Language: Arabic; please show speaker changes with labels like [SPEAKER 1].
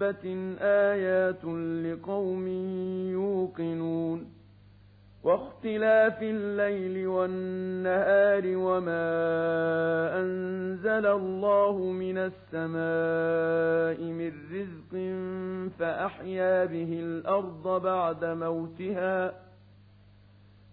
[SPEAKER 1] دابة آيات لقوم يوقنون واختلاف الليل والنهار وما أنزل الله من السماء من رزق فأحيا به الأرض بعد موتها